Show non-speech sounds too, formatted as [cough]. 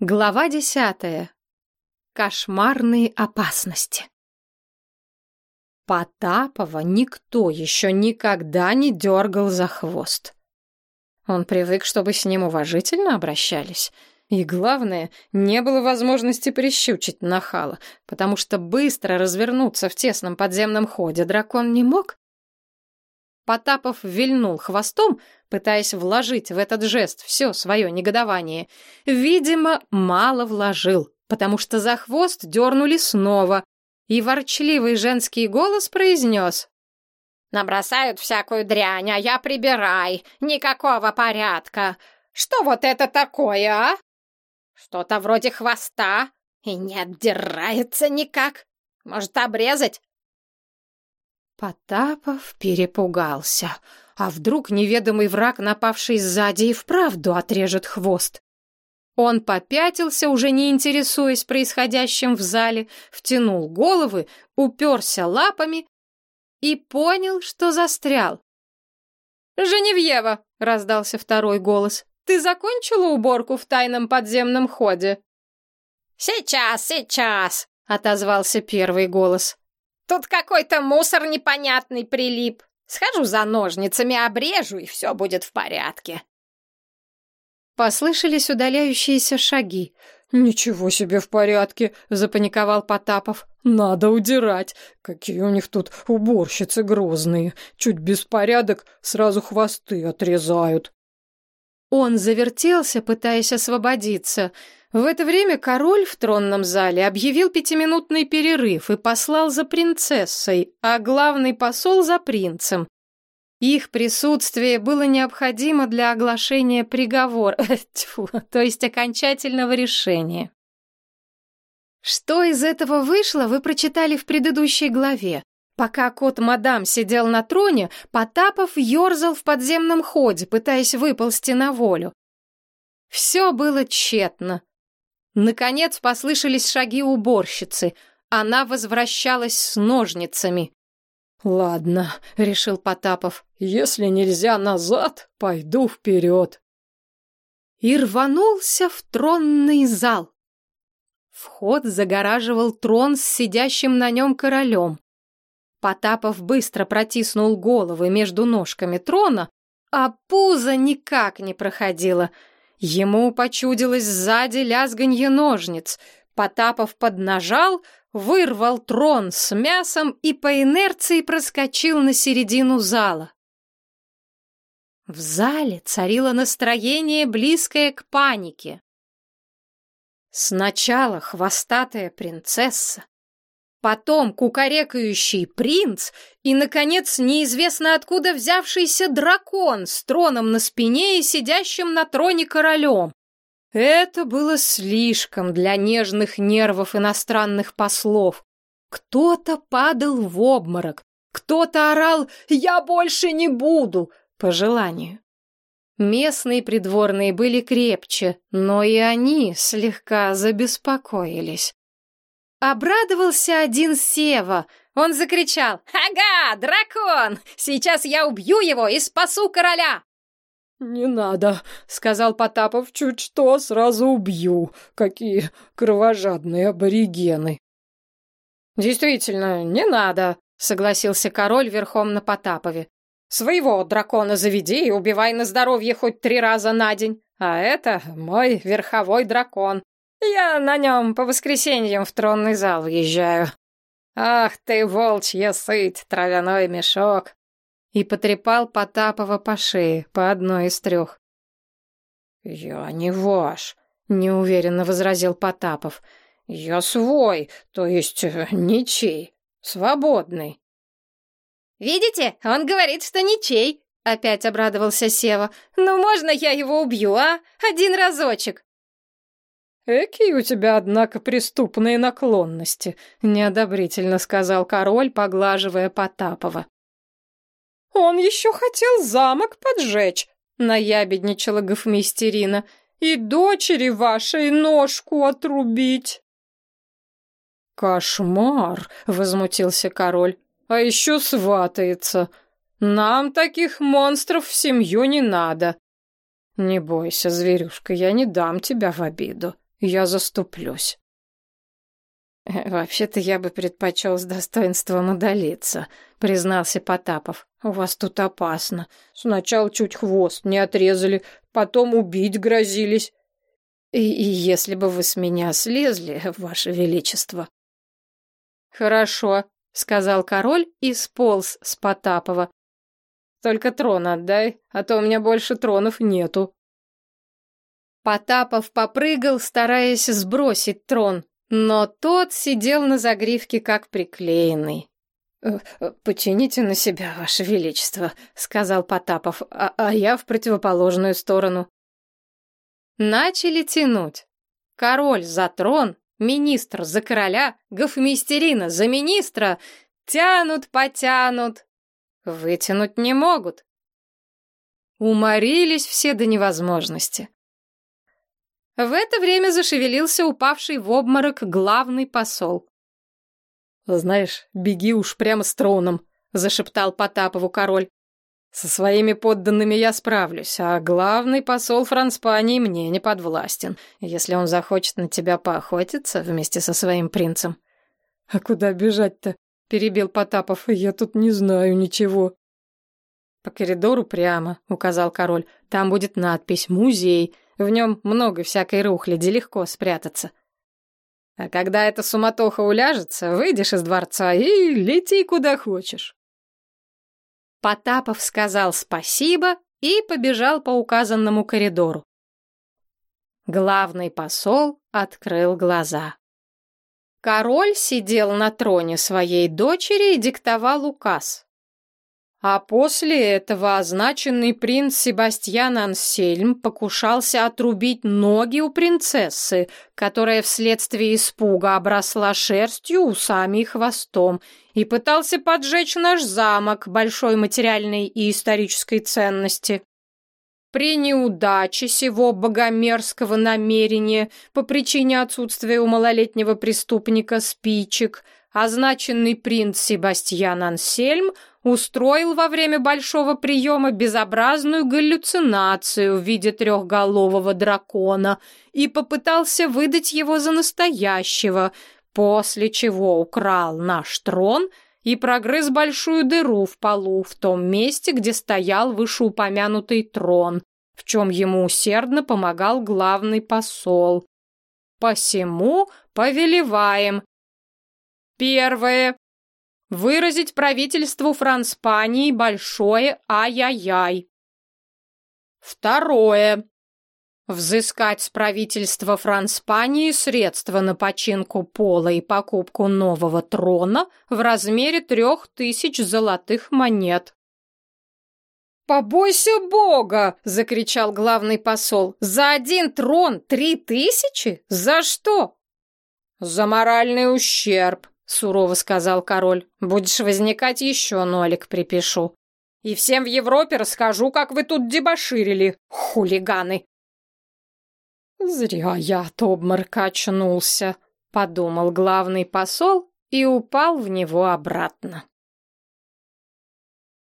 Глава десятая. Кошмарные опасности. Потапова никто еще никогда не дергал за хвост. Он привык, чтобы с ним уважительно обращались. И главное, не было возможности прищучить нахала, потому что быстро развернуться в тесном подземном ходе дракон не мог. Потапов вильнул хвостом, пытаясь вложить в этот жест все свое негодование. Видимо, мало вложил, потому что за хвост дернули снова, и ворчливый женский голос произнес. «Набросают всякую дрянь, а я прибирай. Никакого порядка. Что вот это такое, а? Что-то вроде хвоста и не отдирается никак. Может, обрезать? Потапов перепугался. А вдруг неведомый враг, напавший сзади, и вправду отрежет хвост? Он попятился, уже не интересуясь происходящим в зале, втянул головы, уперся лапами и понял, что застрял. «Женевьева!» — раздался второй голос. «Ты закончила уборку в тайном подземном ходе?» «Сейчас, сейчас!» — отозвался первый голос. Тут какой-то мусор непонятный прилип. Схожу за ножницами, обрежу, и все будет в порядке. Послышались удаляющиеся шаги. «Ничего себе в порядке!» — запаниковал Потапов. «Надо удирать! Какие у них тут уборщицы грозные! Чуть беспорядок, сразу хвосты отрезают!» Он завертелся, пытаясь освободиться — в это время король в тронном зале объявил пятиминутный перерыв и послал за принцессой, а главный посол за принцем. Их присутствие было необходимо для оглашения приговора, [laughs] тьфу, то есть окончательного решения. Что из этого вышло, вы прочитали в предыдущей главе. Пока кот-мадам сидел на троне, Потапов ерзал в подземном ходе, пытаясь выползти на волю. Все было тщетно. Наконец послышались шаги уборщицы. Она возвращалась с ножницами. «Ладно», — решил Потапов, — «если нельзя назад, пойду вперед». И рванулся в тронный зал. Вход загораживал трон с сидящим на нем королем. Потапов быстро протиснул головы между ножками трона, а пузо никак не проходило — Ему почудилось сзади лязганье ножниц. Потапов поднажал, вырвал трон с мясом и по инерции проскочил на середину зала. В зале царило настроение, близкое к панике. Сначала хвостатая принцесса, потом кукарекающий принц и, наконец, неизвестно откуда взявшийся дракон с троном на спине и сидящим на троне королем. Это было слишком для нежных нервов иностранных послов. Кто-то падал в обморок, кто-то орал «Я больше не буду!» по желанию. Местные придворные были крепче, но и они слегка забеспокоились. Обрадовался один Сева. Он закричал «Ага, дракон! Сейчас я убью его и спасу короля!» «Не надо», — сказал Потапов, — «чуть что, сразу убью. Какие кровожадные аборигены». «Действительно, не надо», — согласился король верхом на Потапове. «Своего дракона заведи и убивай на здоровье хоть три раза на день. А это мой верховой дракон. Я на нем по воскресеньям в тронный зал въезжаю. Ах ты, волчья сыть, травяной мешок!» И потрепал Потапова по шее, по одной из трех. «Я не ваш», — неуверенно возразил Потапов. «Я свой, то есть э, ничей, свободный». «Видите, он говорит, что ничей», — опять обрадовался Сева. «Ну, можно я его убью, а? Один разочек». «Какие у тебя, однако, преступные наклонности», — неодобрительно сказал король, поглаживая Потапова. «Он еще хотел замок поджечь», — наябедничала гофмистерина, «и дочери вашей ножку отрубить». «Кошмар!» — возмутился король. «А еще сватается. Нам таких монстров в семью не надо». «Не бойся, зверюшка, я не дам тебя в обиду». Я заступлюсь. «Вообще-то я бы предпочел с достоинством удалиться», — признался Потапов. «У вас тут опасно. Сначала чуть хвост не отрезали, потом убить грозились. И, и если бы вы с меня слезли, ваше величество». «Хорошо», — сказал король и сполз с Потапова. «Только трон отдай, а то у меня больше тронов нету». Потапов попрыгал, стараясь сбросить трон, но тот сидел на загривке как приклеенный. «Э, э, «Потяните на себя, Ваше Величество», — сказал Потапов, а, а я в противоположную сторону. Начали тянуть. Король за трон, министр за короля, гофмистерина за министра. Тянут, потянут. Вытянуть не могут. Уморились все до невозможности. В это время зашевелился упавший в обморок главный посол. «Знаешь, беги уж прямо с троном», — зашептал Потапову король. «Со своими подданными я справлюсь, а главный посол Франспании мне не подвластен, если он захочет на тебя поохотиться вместе со своим принцем». «А куда бежать-то?» — перебил Потапов. «Я тут не знаю ничего». «По коридору прямо», — указал король. «Там будет надпись «Музей». В нем много всякой рухляди, легко спрятаться. А когда эта суматоха уляжется, выйдешь из дворца и лети куда хочешь. Потапов сказал спасибо и побежал по указанному коридору. Главный посол открыл глаза. Король сидел на троне своей дочери и диктовал указ. А после этого означенный принц Себастьян Ансельм покушался отрубить ноги у принцессы, которая вследствие испуга обросла шерстью, усами и хвостом, и пытался поджечь наш замок большой материальной и исторической ценности. При неудаче сего богомерзкого намерения по причине отсутствия у малолетнего преступника спичек, означенный принц Себастьян Ансельм устроил во время большого приема безобразную галлюцинацию в виде трехголового дракона и попытался выдать его за настоящего, после чего украл наш трон и прогрыз большую дыру в полу в том месте, где стоял вышеупомянутый трон, в чем ему усердно помогал главный посол. Посему повелеваем. Первое выразить правительству Франспании большое ай-яй-яй. Второе. Взыскать с правительства Франспании средства на починку пола и покупку нового трона в размере трех тысяч золотых монет. «Побойся Бога!» — закричал главный посол. «За один трон три тысячи? За что?» «За моральный ущерб», — сурово сказал король. «Будешь возникать, еще нолик припишу. И всем в Европе расскажу, как вы тут дебоширили, хулиганы!» «Зря я от обморока очнулся», — подумал главный посол и упал в него обратно.